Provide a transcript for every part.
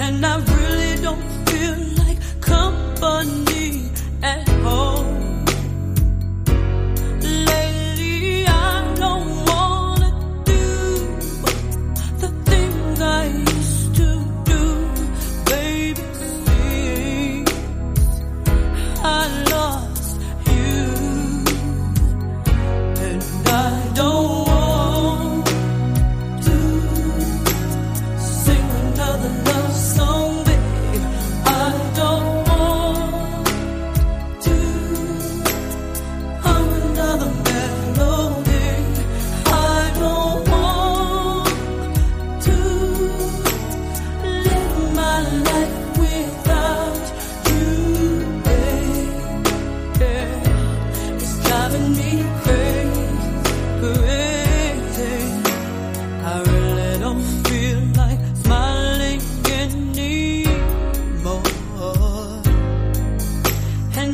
and I really don't feel like company at home.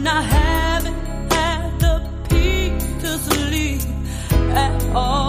And I haven't had the peace to sleep at all.